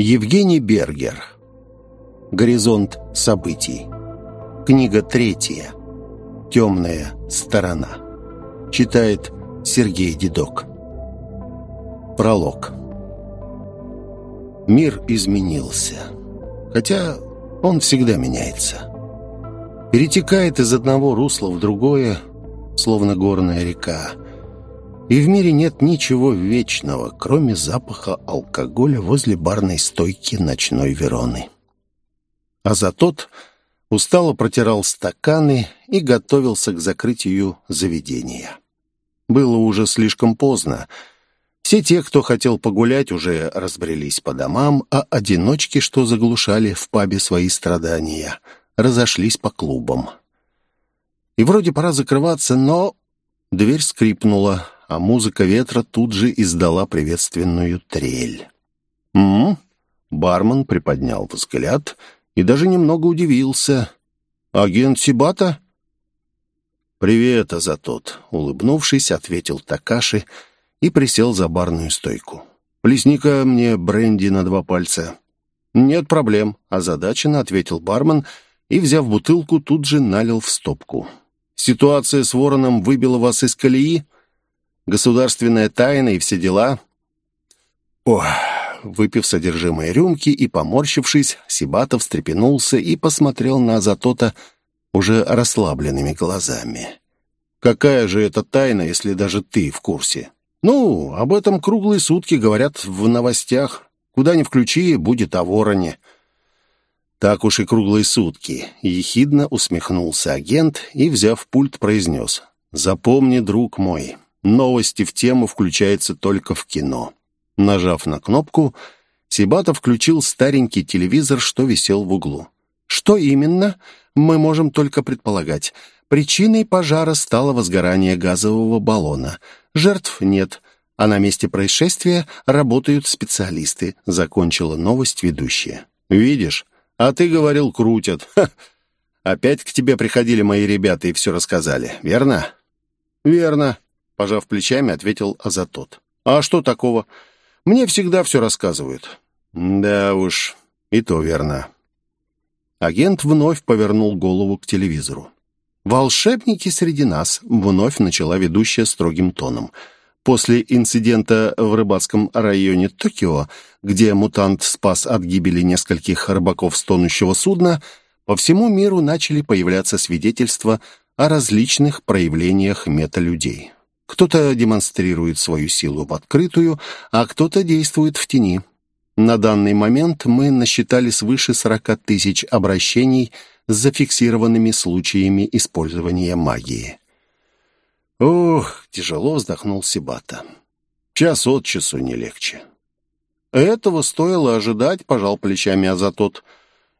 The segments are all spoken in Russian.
Евгений Бергер. Горизонт событий. Книга третья. Темная сторона. Читает Сергей Дедок. Пролог. Мир изменился. Хотя он всегда меняется. Перетекает из одного русла в другое, словно горная река. И в мире нет ничего вечного, кроме запаха алкоголя возле барной стойки ночной Вероны. А за тот устало протирал стаканы и готовился к закрытию заведения. Было уже слишком поздно. Все те, кто хотел погулять, уже разбрелись по домам, а одиночки, что заглушали в пабе свои страдания, разошлись по клубам. И вроде пора закрываться, но дверь скрипнула, а музыка ветра тут же издала приветственную трель. «М?», -м Бармен приподнял взгляд и даже немного удивился. «Агент Сибата?» «Привет, Азатот», — улыбнувшись, ответил Такаши и присел за барную стойку. «Плесни-ка мне бренди на два пальца». «Нет проблем», — озадаченно ответил бармен и, взяв бутылку, тут же налил в стопку. «Ситуация с вороном выбила вас из колеи?» Государственная тайна и все дела. Ох, выпив содержимое рюмки и поморщившись, Сибатов встрепенулся и посмотрел на Азатота уже расслабленными глазами. «Какая же это тайна, если даже ты в курсе?» «Ну, об этом круглые сутки говорят в новостях. Куда ни включи, будет о вороне». «Так уж и круглые сутки», — ехидно усмехнулся агент и, взяв пульт, произнес. «Запомни, друг мой, Новости в тему включаются только в кино. Нажав на кнопку, Сибатов включил старенький телевизор, что висел в углу. Что именно, мы можем только предполагать. Причиной пожара стало возгорание газового баллона. Жертв нет, а на месте происшествия работают специалисты, закончила новость ведущая. «Видишь? А ты говорил, крутят. Ха. Опять к тебе приходили мои ребята и все рассказали, верно?» «Верно. Пожав плечами, ответил Азатот. «А что такого? Мне всегда все рассказывают». «Да уж, и то верно». Агент вновь повернул голову к телевизору. «Волшебники среди нас», — вновь начала ведущая строгим тоном. После инцидента в рыбацком районе Токио, где мутант спас от гибели нескольких рыбаков с тонущего судна, по всему миру начали появляться свидетельства о различных проявлениях металюдей. Кто-то демонстрирует свою силу в открытую, а кто-то действует в тени. На данный момент мы насчитали свыше 40 тысяч обращений с зафиксированными случаями использования магии. Ох, тяжело вздохнул Сибата. Час от часу не легче. Этого стоило ожидать, пожал плечами Азатот.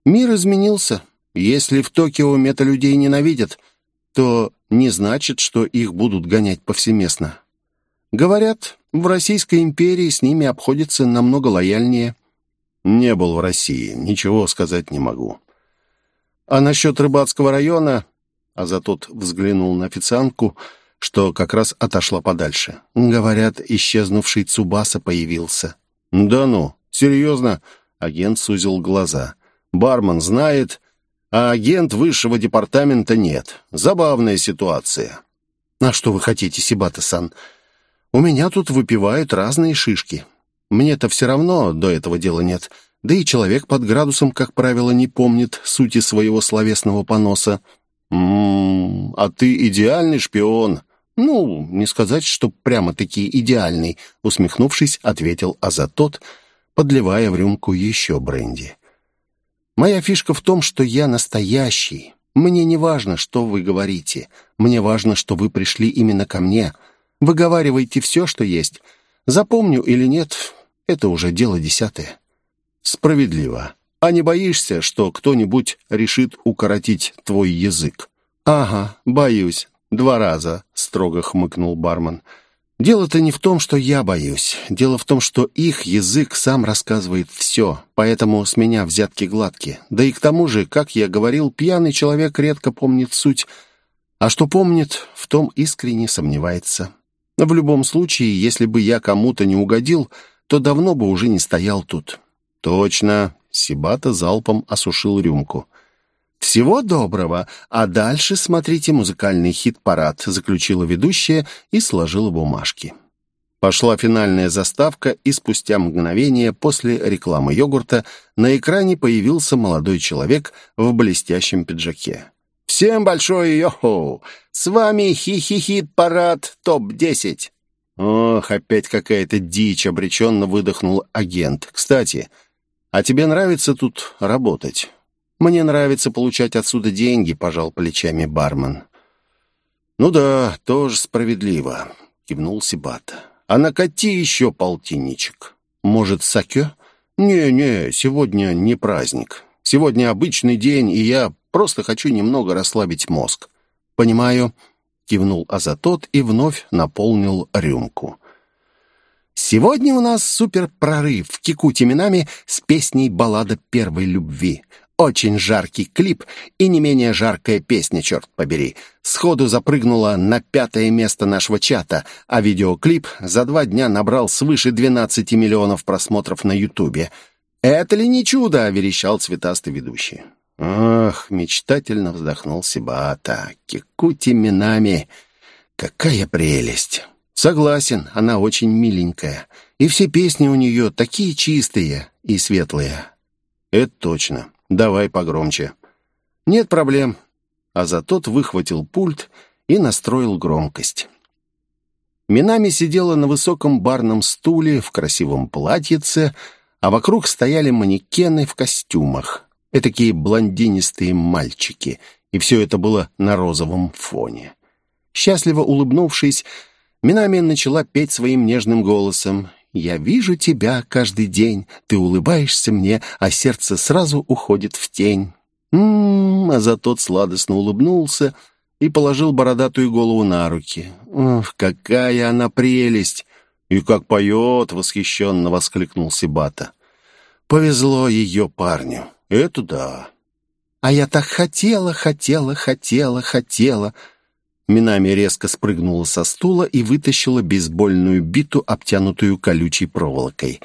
Мир изменился. Если в Токио металюдей ненавидят, то не значит, что их будут гонять повсеместно. Говорят, в Российской империи с ними обходится намного лояльнее. Не был в России, ничего сказать не могу. А насчет рыбацкого района... А за тот взглянул на официантку, что как раз отошла подальше. Говорят, исчезнувший Цубаса появился. «Да ну, серьезно?» Агент сузил глаза. «Бармен знает, а агент высшего департамента нет. Забавная ситуация. А что вы хотите, Сибата-сан? У меня тут выпивают разные шишки. Мне-то все равно до этого дела нет. Да и человек под градусом, как правило, не помнит сути своего словесного поноса. «М-м, а ты идеальный шпион». «Ну, не сказать, что прямо-таки идеальный», — усмехнувшись, ответил Азатот, подливая в рюмку еще бренди. Моя фишка в том, что я настоящий. Мне не важно, что вы говорите. Мне важно, что вы пришли именно ко мне. Выговаривайте все, что есть. Запомню или нет, это уже дело десятое. Справедливо. А не боишься, что кто-нибудь решит укоротить твой язык? Ага, боюсь. Два раза, строго хмыкнул бармен. Дело-то не в том, что я боюсь. Дело в том, что их язык сам рассказывает все, поэтому с меня взятки гладкие. Да и к тому же, как я говорил, пьяный человек редко помнит суть, а что помнит, в том искренне сомневается. В любом случае, если бы я кому-то не угодил, то давно бы уже не стоял тут. «Точно!» — Сибата залпом осушил рюмку. «Всего доброго, а дальше смотрите музыкальный хит-парад», — заключила ведущая и сложила бумажки. Пошла финальная заставка, и спустя мгновение после рекламы йогурта на экране появился молодой человек в блестящем пиджаке. «Всем большое йохо! С вами хи-хи-хит-парад ТОП-10!» «Ох, опять какая-то дичь!» — обреченно выдохнул агент. «Кстати, а тебе нравится тут работать?» «Мне нравится получать отсюда деньги», — пожал плечами бармен. «Ну да, тоже справедливо», — кивнул Сибата. А накати еще полтинничек. Может, сакё? Не-не, сегодня не праздник. Сегодня обычный день, и я просто хочу немного расслабить мозг. Понимаю, кивнул Азатот и вновь наполнил рюмку. Сегодня у нас суперпрорыв в Кикути Минами с песней «Баллада первой любви». Очень жаркий клип и не менее жаркая песня, черт побери. Сходу запрыгнула на пятое место нашего чата, а видеоклип за два дня набрал свыше 12 миллионов просмотров на Ютубе. «Это ли не чудо?» — верещал цветастый ведущий. «Ах!» — мечтательно вздохнул Сибата. «Кикути Минами! Какая прелесть!» «Согласен, она очень миленькая. И все песни у нее такие чистые и светлые». «Это точно. «Давай погромче». «Нет проблем». А за тот выхватил пульт и настроил громкость. Минами сидела на высоком барном стуле в красивом платьице, а вокруг стояли манекены в костюмах. Этакие блондинистые мальчики. И все это было на розовом фоне. Счастливо улыбнувшись, Минами начала петь своим нежным голосом. Я вижу тебя каждый день, ты улыбаешься мне, а сердце сразу уходит в тень. М-м, а за тот сладостно улыбнулся и положил бородатую голову на руки. Ох, какая она прелесть! И как поет, восхищенно воскликнул Сибата. Повезло ее парню. Это да. А я так хотела, хотела, хотела, хотела. Минами резко спрыгнула со стула и вытащила бейсбольную биту, обтянутую колючей проволокой.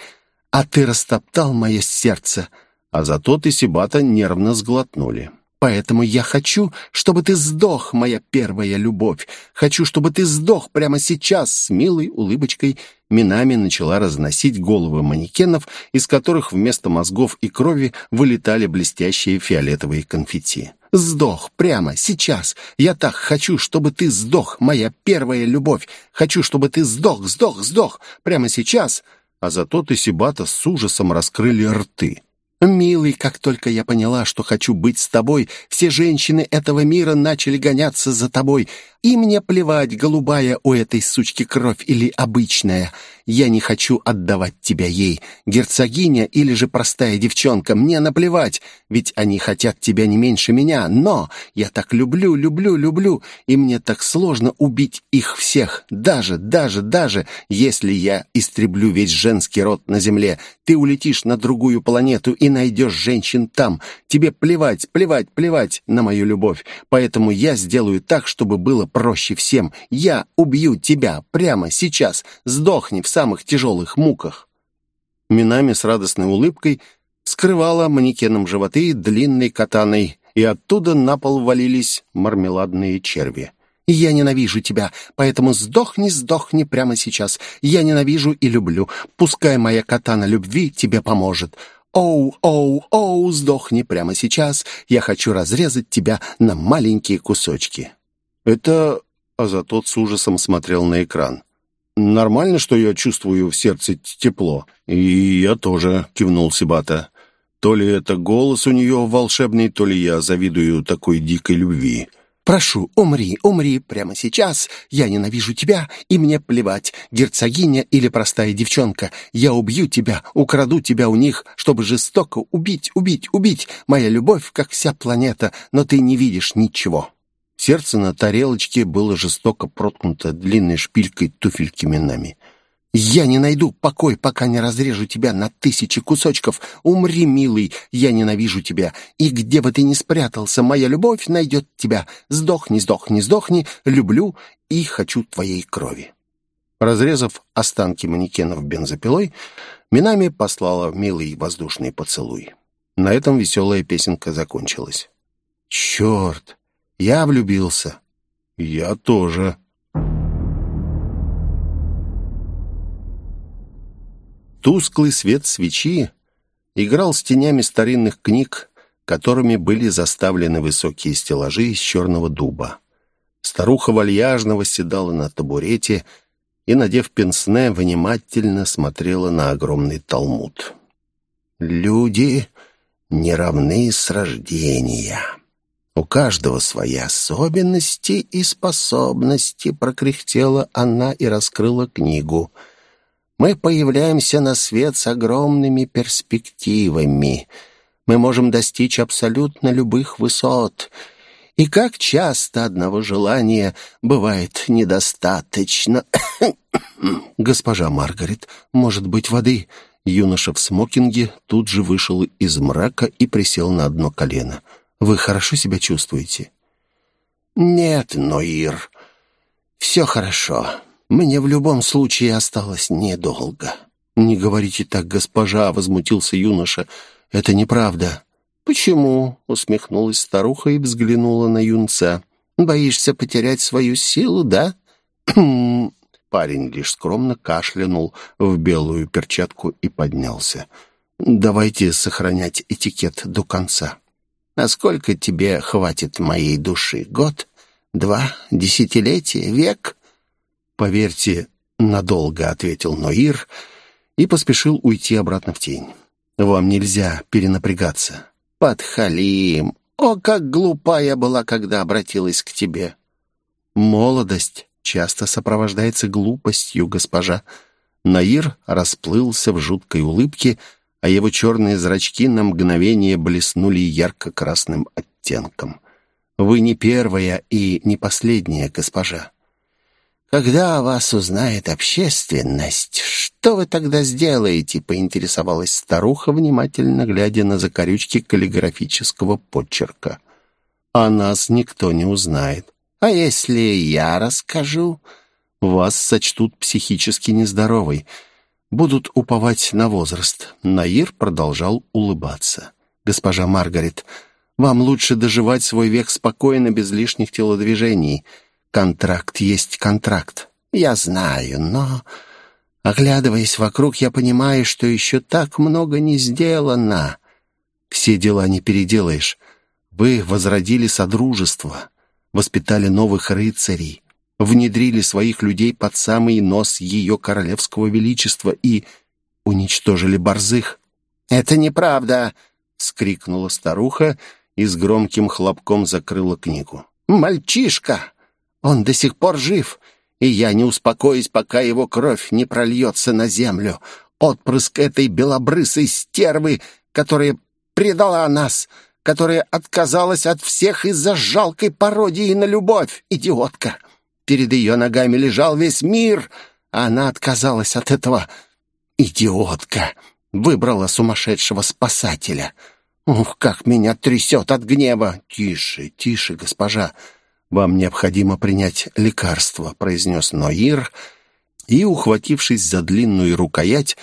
«А ты растоптал мое сердце!» А зато ты Сибата нервно сглотнули. «Поэтому я хочу, чтобы ты сдох, моя первая любовь. Хочу, чтобы ты сдох прямо сейчас!» С милой улыбочкой Минами начала разносить головы манекенов, из которых вместо мозгов и крови вылетали блестящие фиолетовые конфетти. Сдох прямо сейчас. Я так хочу, чтобы ты сдох, моя первая любовь. Хочу, чтобы ты сдох, сдох, сдох прямо сейчас. А зато ты Сибата с ужасом раскрыли рты. «Милый, как только я поняла, что хочу быть с тобой, все женщины этого мира начали гоняться за тобой. И мне плевать, голубая у этой сучки кровь или обычная. Я не хочу отдавать тебя ей. Герцогиня или же простая девчонка, мне наплевать, ведь они хотят тебя не меньше меня. Но я так люблю, люблю, люблю, и мне так сложно убить их всех. Даже, даже, даже, если я истреблю весь женский род на земле, ты улетишь на другую планету и найдешь женщин там. Тебе плевать, плевать, плевать на мою любовь. Поэтому я сделаю так, чтобы было проще всем. Я убью тебя прямо сейчас. Сдохни в самых тяжелых муках». Минами с радостной улыбкой скрывала манекеном животы длинной катаной, и оттуда на пол валились мармеладные черви. «Я ненавижу тебя, поэтому сдохни, сдохни прямо сейчас. Я ненавижу и люблю. Пускай моя катана любви тебе поможет. Оу, оу, оу, сдохни прямо сейчас. Я хочу разрезать тебя на маленькие кусочки». «Это...» — Азатот с ужасом смотрел на экран. «Нормально, что я чувствую в сердце тепло?» «И я тоже», — кивнул Сибата. «То ли это голос у нее волшебный, то ли я завидую такой дикой любви». «Прошу, умри, умри прямо сейчас. Я ненавижу тебя, и мне плевать, герцогиня или простая девчонка. Я убью тебя, украду тебя у них, чтобы жестоко убить, убить, убить. Моя любовь, как вся планета, но ты не видишь ничего». Сердце на тарелочке было жестоко проткнуто длинной шпилькой туфельки минами. «Я не найду покой, пока не разрежу тебя на тысячи кусочков. Умри, милый, я ненавижу тебя. И где бы ты ни спрятался, моя любовь найдет тебя. Сдохни, сдохни, сдохни, люблю и хочу твоей крови». Разрезав останки манекенов бензопилой, Минами послала милый воздушный поцелуй. На этом веселая песенка закончилась. «Черт! Я влюбился!» «Я тоже!» Тусклый свет свечи играл с тенями старинных книг, которыми были заставлены высокие стеллажи из черного дуба. Старуха вальяжно восседала на табурете и, надев пенсне, внимательно смотрела на огромный талмуд. «Люди не равны с рождения. У каждого свои особенности и способности», — прокряхтела она и раскрыла книгу. «Мы появляемся на свет с огромными перспективами. Мы можем достичь абсолютно любых высот». И как часто одного желания бывает недостаточно. Госпожа Маргарет, может быть, воды? Юноша в смокинге тут же вышел из мрака и присел на одно колено. Вы хорошо себя чувствуете? Нет, Ноир, все хорошо. Мне в любом случае осталось недолго. Не говорите так, госпожа, возмутился юноша. Это неправда. «Почему?» — усмехнулась старуха и взглянула на юнца. «Боишься потерять свою силу, да?» Парень лишь скромно кашлянул в белую перчатку и поднялся. «Давайте сохранять этикет до конца». «А сколько тебе хватит моей души? Год? Два? Десятилетие? Век?» «Поверьте, надолго», — ответил Ноир и поспешил уйти обратно в тень. «Вам нельзя перенапрягаться подхалим! О, как глупа я была, когда обратилась к тебе!» «Молодость часто сопровождается глупостью, госпожа». Наир расплылся в жуткой улыбке, а его черные зрачки на мгновение блеснули ярко-красным оттенком. «Вы не первая и не последняя, госпожа. «Когда вас узнает общественность, что вы тогда сделаете?» — поинтересовалась старуха, внимательно глядя на закорючки каллиграфического почерка. «А нас никто не узнает. А если я расскажу?» «Вас сочтут психически нездоровой. Будут уповать на возраст». Наир продолжал улыбаться. «Госпожа Маргарет, вам лучше доживать свой век спокойно, без лишних телодвижений». Контракт есть контракт. Я знаю, но, оглядываясь вокруг, я понимаю, что еще так много не сделано. Все дела не переделаешь. Вы возродили содружество, воспитали новых рыцарей, внедрили своих людей под самый нос ее королевского величества и уничтожили борзых. «Это неправда!» — скрикнула старуха и с громким хлопком закрыла книгу. «Мальчишка! Он до сих пор жив, и я не успокоюсь, пока его кровь не прольется на землю. Отпрыск этой белобрысой стервы, которая предала нас, которая отказалась от всех из-за жалкой пародии на любовь, идиотка. Перед ее ногами лежал весь мир, а она отказалась от этого. Идиотка! Выбрала сумасшедшего спасателя. Ух, как меня трясет от гнева! Тише, тише, госпожа. «Вам необходимо принять лекарство», — произнес Ноир, и, ухватившись за длинную рукоять,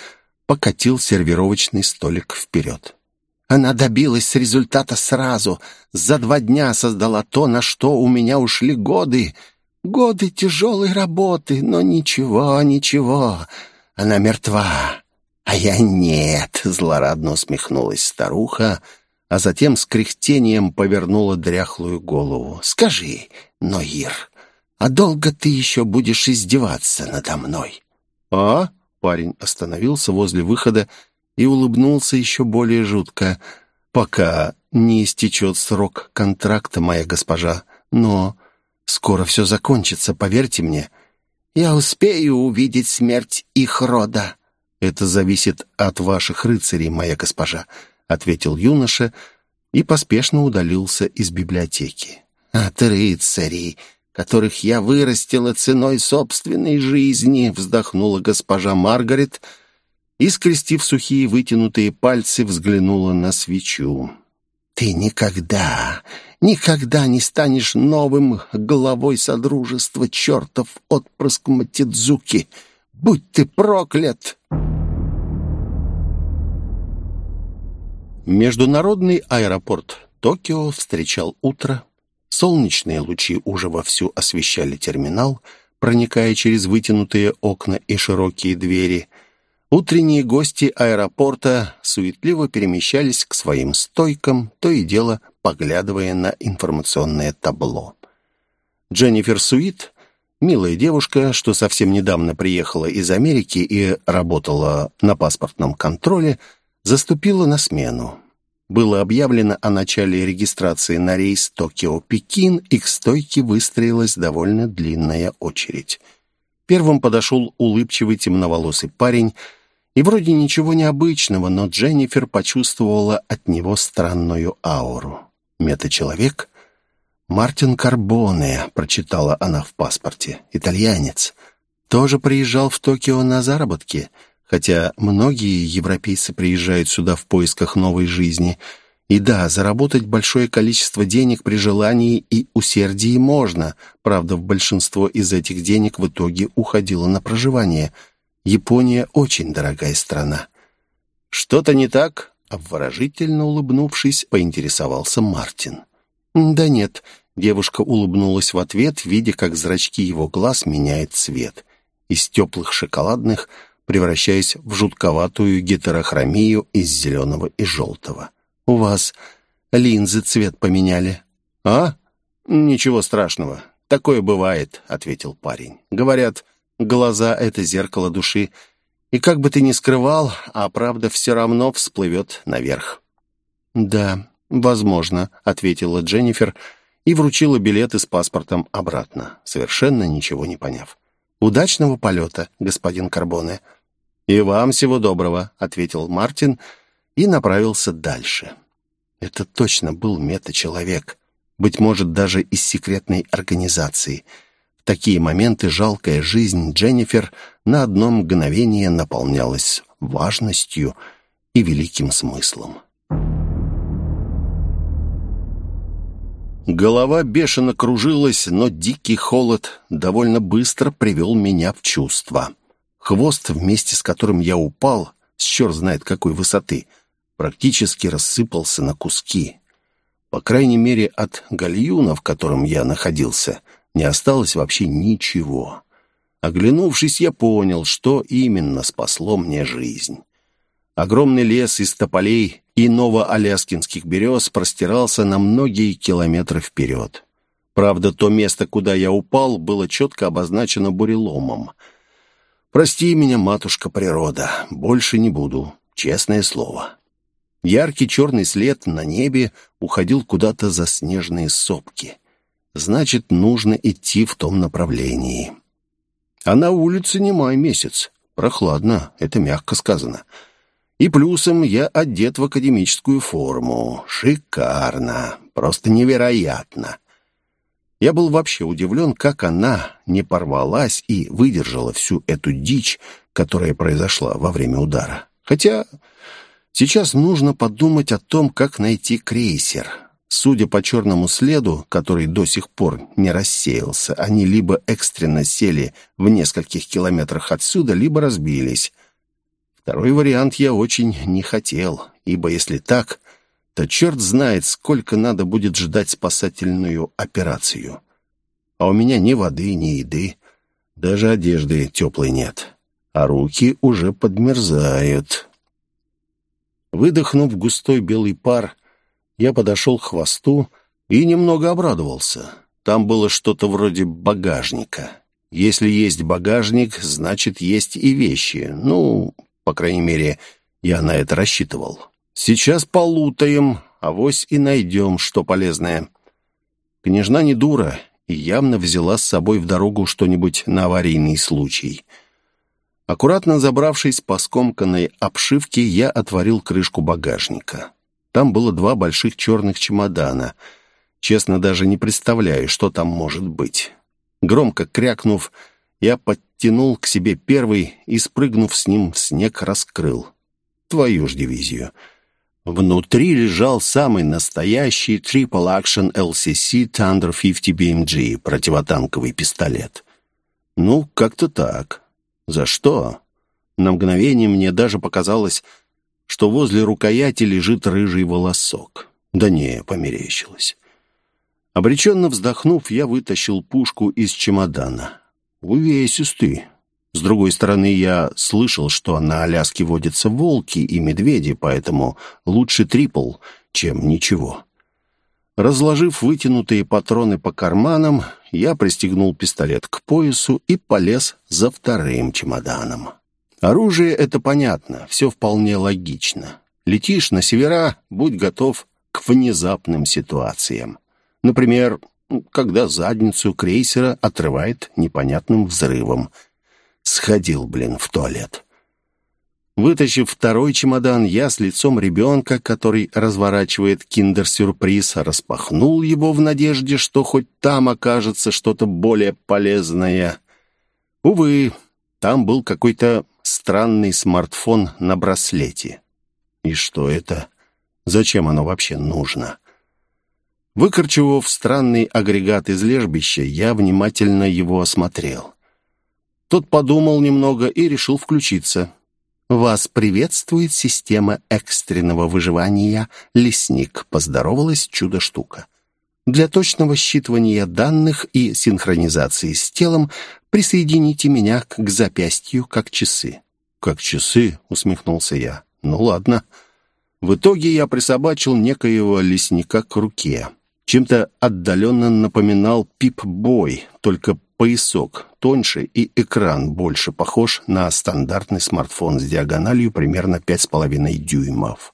покатил сервировочный столик вперед. Она добилась результата сразу. За два дня создала то, на что у меня ушли годы. Годы тяжелой работы, но ничего, ничего. Она мертва. А я нет, злорадно усмехнулась старуха, — а затем с кряхтением повернула дряхлую голову. «Скажи, Ноир, а долго ты еще будешь издеваться надо мной?» «А?» — парень остановился возле выхода и улыбнулся еще более жутко. «Пока не истечет срок контракта, моя госпожа, но скоро все закончится, поверьте мне. Я успею увидеть смерть их рода». «Это зависит от ваших рыцарей, моя госпожа», ответил юноша и поспешно удалился из библиотеки. «От рыцарей, которых я вырастила ценой собственной жизни!» вздохнула госпожа Маргарет и, скрестив сухие вытянутые пальцы, взглянула на свечу. «Ты никогда, никогда не станешь новым главой Содружества чертов отпрыск Матидзуки! Будь ты проклят!» Международный аэропорт Токио встречал утро. Солнечные лучи уже вовсю освещали терминал, проникая через вытянутые окна и широкие двери. Утренние гости аэропорта суетливо перемещались к своим стойкам, то и дело поглядывая на информационное табло. Дженнифер Суит, милая девушка, что совсем недавно приехала из Америки и работала на паспортном контроле, заступила на смену. Было объявлено о начале регистрации на рейс Токио-Пекин, и к стойке выстроилась довольно длинная очередь. Первым подошел улыбчивый темноволосый парень, и вроде ничего необычного, но Дженнифер почувствовала от него странную ауру. Мета-человек? «Мартин Карбоне», — прочитала она в паспорте, итальянец. Тоже приезжал в Токио на заработки — хотя многие европейцы приезжают сюда в поисках новой жизни. И да, заработать большое количество денег при желании и усердии можно, правда, в большинство из этих денег в итоге уходило на проживание. Япония очень дорогая страна. «Что-то не так?» — обворожительно улыбнувшись, поинтересовался Мартин. «Да нет», — девушка улыбнулась в ответ, видя, как зрачки его глаз меняют цвет. Из теплых шоколадных — превращаясь в жутковатую гетерохромию из зеленого и желтого. «У вас линзы цвет поменяли». «А? Ничего страшного. Такое бывает», — ответил парень. «Говорят, глаза — это зеркало души, и как бы ты ни скрывал, а правда все равно всплывет наверх». «Да, возможно», — ответила Дженнифер и вручила билеты с паспортом обратно, совершенно ничего не поняв. «Удачного полета, господин Карбоне». «И вам всего доброго», — ответил Мартин и направился дальше. Это точно был мета-человек, быть может, даже из секретной организации. В такие моменты жалкая жизнь Дженнифер на одно мгновение наполнялась важностью и великим смыслом. Голова бешено кружилась, но дикий холод довольно быстро привел меня в чувство. Хвост, вместе с которым я упал, с черт знает какой высоты, практически рассыпался на куски. По крайней мере, от гальюна, в котором я находился, не осталось вообще ничего. Оглянувшись, я понял, что именно спасло мне жизнь. Огромный лес из тополей и новоаляскинских берез простирался на многие километры вперед. Правда, то место, куда я упал, было четко обозначено буреломом. Прости меня, матушка природа, больше не буду, честное слово. Яркий черный след на небе уходил куда-то за снежные сопки. Значит, нужно идти в том направлении. А на улице не май месяц. Прохладно, это мягко сказано. — и плюсом я одет в академическую форму. Шикарно. Просто невероятно. Я был вообще удивлен, как она не порвалась и выдержала всю эту дичь, которая произошла во время удара. Хотя сейчас нужно подумать о том, как найти крейсер. Судя по черному следу, который до сих пор не рассеялся, они либо экстренно сели в нескольких километрах отсюда, либо разбились. Второй вариант я очень не хотел, ибо если так, то черт знает, сколько надо будет ждать спасательную операцию. А у меня ни воды, ни еды, даже одежды теплой нет, а руки уже подмерзают. Выдохнув густой белый пар, я подошел к хвосту и немного обрадовался. Там было что-то вроде багажника. Если есть багажник, значит, есть и вещи. Ну, по крайней мере, я на это рассчитывал. Сейчас полутаем, авось и найдем, что полезное. Княжна не дура и явно взяла с собой в дорогу что-нибудь на аварийный случай. Аккуратно забравшись по скомканной обшивке, я отворил крышку багажника. Там было два больших черных чемодана. Честно, даже не представляю, что там может быть. Громко крякнув, я подтянул к себе первый и, спрыгнув с ним в снег, раскрыл. Твою ж дивизию. Внутри лежал самый настоящий Triple Action LCC Thunder 50 BMG, противотанковый пистолет. Ну, как-то так. За что? На мгновение мне даже показалось, что возле рукояти лежит рыжий волосок. Да не, померещилось. Обреченно вздохнув, я вытащил пушку из чемодана. Увесистый. С другой стороны, я слышал, что на Аляске водятся волки и медведи, поэтому лучше трипл, чем ничего. Разложив вытянутые патроны по карманам, я пристегнул пистолет к поясу и полез за вторым чемоданом. Оружие — это понятно, все вполне логично. Летишь на севера, будь готов к внезапным ситуациям. Например, когда задницу крейсера отрывает непонятным взрывом. Сходил, блин, в туалет. Вытащив второй чемодан, я с лицом ребенка, который разворачивает киндер-сюрприз, распахнул его в надежде, что хоть там окажется что-то более полезное. Увы, там был какой-то странный смартфон на браслете. И что это? Зачем оно вообще нужно? Выкорчевав странный агрегат из лежбища, я внимательно его осмотрел. Тот подумал немного и решил включиться. «Вас приветствует система экстренного выживания «Лесник», — поздоровалась чудо-штука. «Для точного считывания данных и синхронизации с телом присоедините меня к запястью, как часы». «Как часы?» — усмехнулся я. «Ну ладно». В итоге я присобачил некоего лесника к руке. Чем-то отдаленно напоминал пип-бой, только поясок тоньше и экран больше похож на стандартный смартфон с диагональю примерно 5,5 дюймов.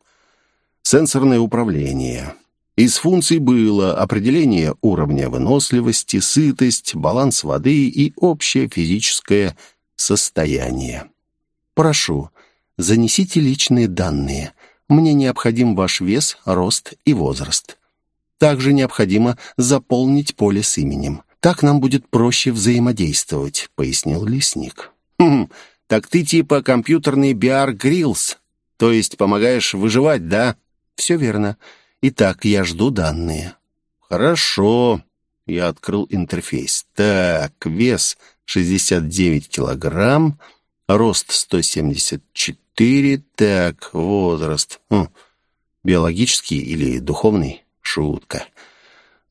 Сенсорное управление. Из функций было определение уровня выносливости, сытость, баланс воды и общее физическое состояние. Прошу, занесите личные данные. Мне необходим ваш вес, рост и возраст. Также необходимо заполнить поле с именем. Так нам будет проще взаимодействовать», — пояснил лесник. «Хм, так ты типа компьютерный Биар Гриллс, то есть помогаешь выживать, да?» «Все верно. Итак, я жду данные». «Хорошо». Я открыл интерфейс. «Так, вес 69 килограмм, рост 174, так, возраст. Хм, биологический или духовный? Шутка.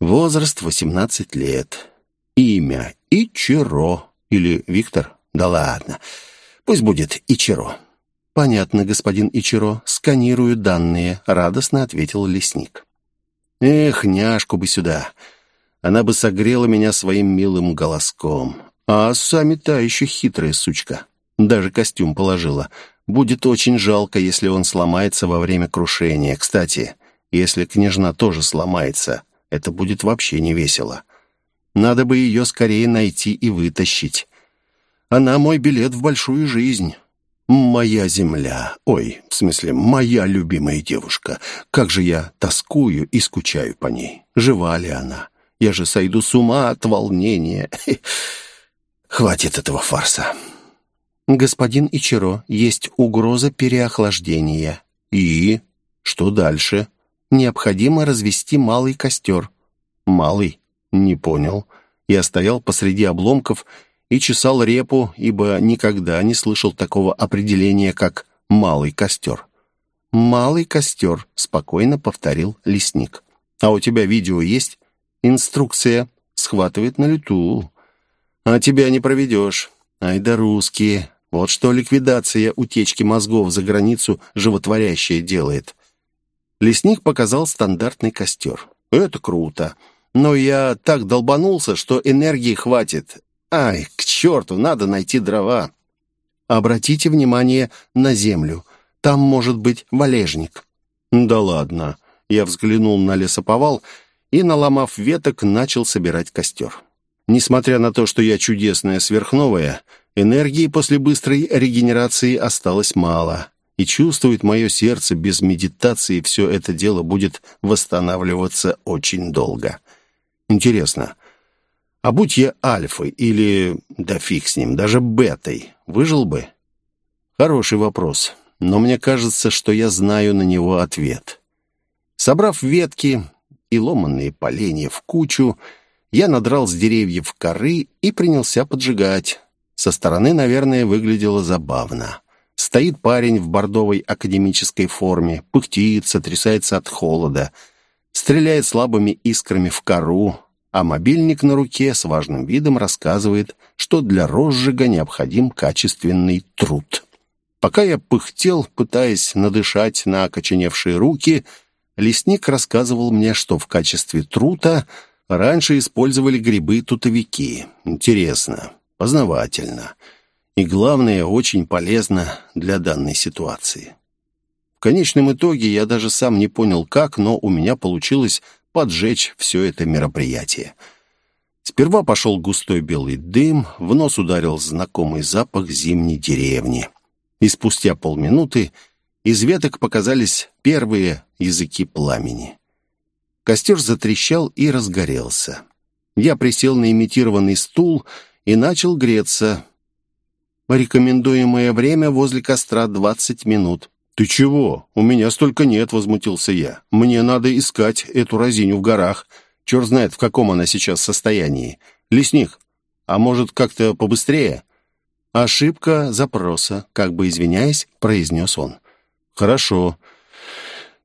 Возраст 18 лет. Имя Ичиро или Виктор? Да ладно. Пусть будет Ичиро. Понятно, господин Ичиро. Сканирую данные, радостно ответил лесник. Эх, няшку бы сюда. Она бы согрела меня своим милым голоском. А сами та еще хитрая сучка. Даже костюм положила. Будет очень жалко, если он сломается во время крушения. Кстати, если княжна тоже сломается, это будет вообще не весело. Надо бы ее скорее найти и вытащить. Она мой билет в большую жизнь. Моя земля. Ой, в смысле, моя любимая девушка. Как же я тоскую и скучаю по ней. Жива ли она? Я же сойду с ума от волнения. Хватит этого фарса. Господин Ичиро, есть угроза переохлаждения. И? Что дальше? Необходимо развести малый костер. Малый? «Не понял». Я стоял посреди обломков и чесал репу, ибо никогда не слышал такого определения, как «малый костер». «Малый костер», — спокойно повторил лесник. «А у тебя видео есть?» «Инструкция. Схватывает на лету». «А тебя не проведешь. Ай да русские. Вот что ликвидация утечки мозгов за границу животворящая делает». Лесник показал стандартный костер. «Это круто. Но я так долбанулся, что энергии хватит. Ай, к черту, надо найти дрова. Обратите внимание на землю. Там может быть валежник. Да ладно. Я взглянул на лесоповал и, наломав веток, начал собирать костер. Несмотря на то, что я чудесная сверхновая, энергии после быстрой регенерации осталось мало. И чувствует мое сердце, без медитации все это дело будет восстанавливаться очень долго. Интересно, а будь я альфой или, да фиг с ним, даже бетой, выжил бы? Хороший вопрос, но мне кажется, что я знаю на него ответ. Собрав ветки и ломанные поленья в кучу, я надрал с деревьев коры и принялся поджигать. Со стороны, наверное, выглядело забавно. Стоит парень в бордовой академической форме, пыхтит, сотрясается от холода, стреляет слабыми искрами в кору, а мобильник на руке с важным видом рассказывает, что для розжига необходим качественный труд. Пока я пыхтел, пытаясь надышать на окоченевшие руки, лесник рассказывал мне, что в качестве трута раньше использовали грибы-тутовики. Интересно, познавательно и, главное, очень полезно для данной ситуации. В конечном итоге я даже сам не понял как, но у меня получилось поджечь все это мероприятие. Сперва пошел густой белый дым, в нос ударил знакомый запах зимней деревни. И спустя полминуты из веток показались первые языки пламени. Костер затрещал и разгорелся. Я присел на имитированный стул и начал греться, Рекомендуемое время возле костра 20 минут. «Ты чего? У меня столько нет», — возмутился я. «Мне надо искать эту разиню в горах. Черт знает, в каком она сейчас состоянии. Лесник, а может, как-то побыстрее?» «Ошибка запроса», — как бы извиняясь, произнес он. «Хорошо.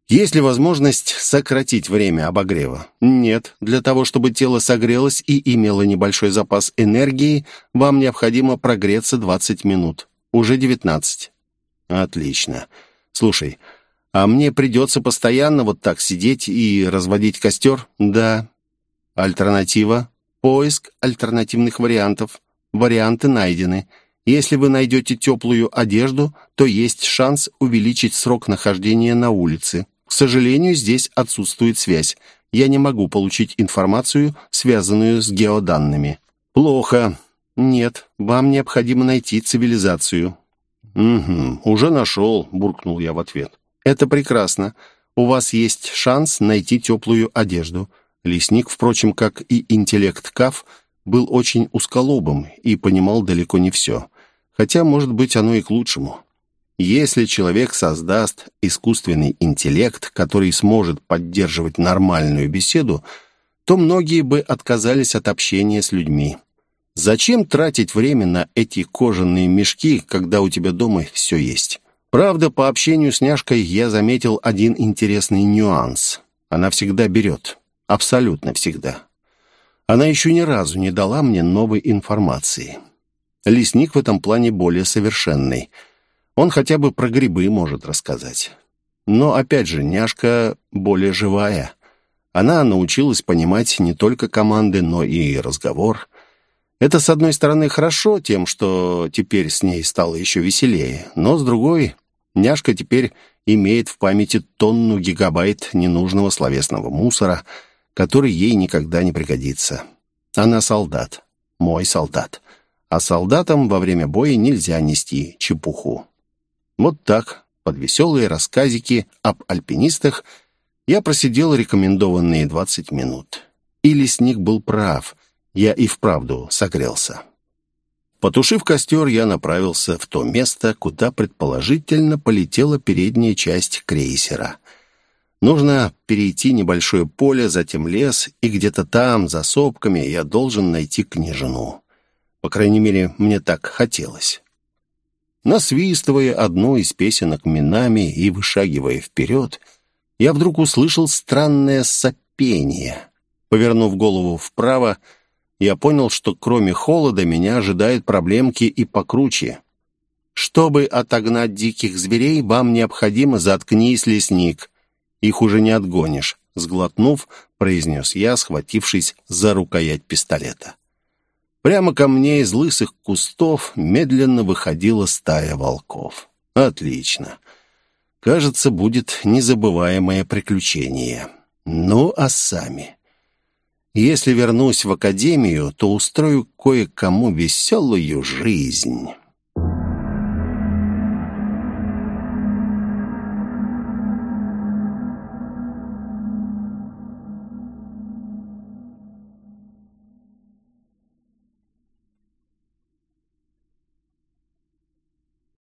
Есть ли возможность сократить время обогрева? Нет. Для того, чтобы тело согрелось и имело небольшой запас энергии, вам необходимо прогреться 20 минут. Уже 19. Отлично. Слушай, а мне придется постоянно вот так сидеть и разводить костер? Да. Альтернатива? Поиск альтернативных вариантов. Варианты найдены. Если вы найдете теплую одежду, то есть шанс увеличить срок нахождения на улице. К сожалению, здесь отсутствует связь. Я не могу получить информацию, связанную с геоданными. Плохо. Нет, вам необходимо найти цивилизацию. Угу, уже нашел, буркнул я в ответ. Это прекрасно. У вас есть шанс найти теплую одежду. Лесник, впрочем, как и интеллект Каф, был очень узколобым и понимал далеко не все. Хотя, может быть, оно и к лучшему. Если человек создаст искусственный интеллект, который сможет поддерживать нормальную беседу, то многие бы отказались от общения с людьми. Зачем тратить время на эти кожаные мешки, когда у тебя дома все есть? Правда, по общению с няшкой я заметил один интересный нюанс. Она всегда берет. Абсолютно всегда. Она еще ни разу не дала мне новой информации. Лесник в этом плане более совершенный – он хотя бы про грибы может рассказать. Но, опять же, няшка более живая. Она научилась понимать не только команды, но и разговор. Это, с одной стороны, хорошо тем, что теперь с ней стало еще веселее, но, с другой, няшка теперь имеет в памяти тонну гигабайт ненужного словесного мусора, который ей никогда не пригодится. Она солдат, мой солдат. А солдатам во время боя нельзя нести чепуху. Вот так, под веселые рассказики об альпинистах, я просидел рекомендованные 20 минут. И лесник был прав, я и вправду согрелся. Потушив костер, я направился в то место, куда предположительно полетела передняя часть крейсера. Нужно перейти небольшое поле, затем лес, и где-то там, за сопками, я должен найти княжину. По крайней мере, мне так хотелось. Насвистывая одну из песенок минами и вышагивая вперед, я вдруг услышал странное сопение. Повернув голову вправо, я понял, что кроме холода меня ожидают проблемки и покруче. Чтобы отогнать диких зверей, вам необходимо заткнись, лесник. Их уже не отгонишь, сглотнув, произнес я, схватившись за рукоять пистолета. Прямо ко мне из лысых кустов медленно выходила стая волков. Отлично. Кажется, будет незабываемое приключение. Ну, а сами? Если вернусь в академию, то устрою кое-кому веселую жизнь».